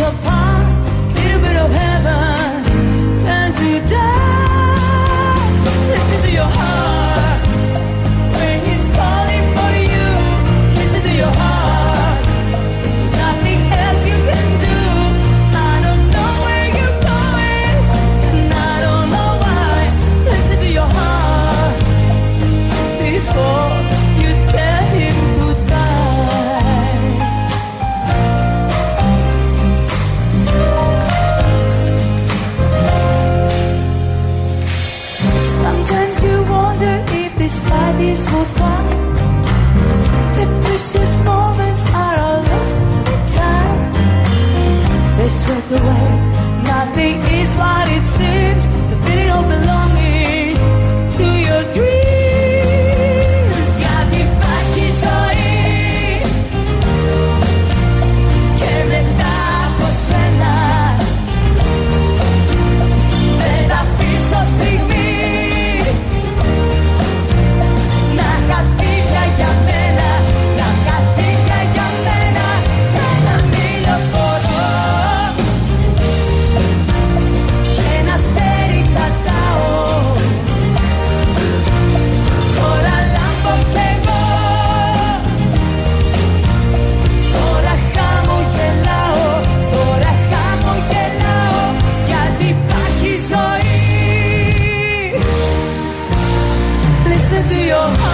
The part. satisfy these with wine. The precious moments are all lost in time. They swept away, nothing. 뛰어